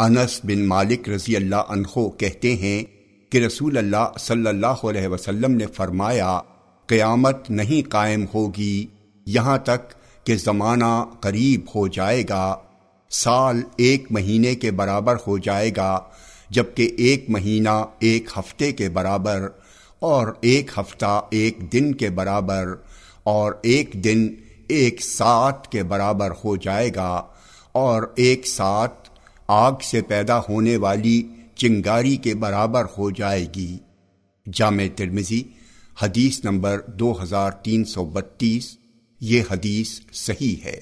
انس بن مالک رضی اللہ عنہ کہتے ہیں کہ رسول اللہ صلی اللہ علیہ وسلم نے فرمایا، قیامت نہیں قائم ہوگی، یہاں تک کہ زمانہ قریب ہو جائے گا، سال ایک مہینے کے برابر ہو جائے گا، جبکہ ایک مہینہ ایک ہفتے کے برابر اور ایک ہفتہ ایک دن کے برابر اور ایک دن ایک ساتھ کے برابر ہو جائے گا اور ایک ساتھ آگ سے پیدا ہونے والی چنگاری کے برابر ہو جائے گی۔ جامع ترمزی حدیث نمبر دو ہزار تین سو بتیس، یہ حدیث صحیح ہے۔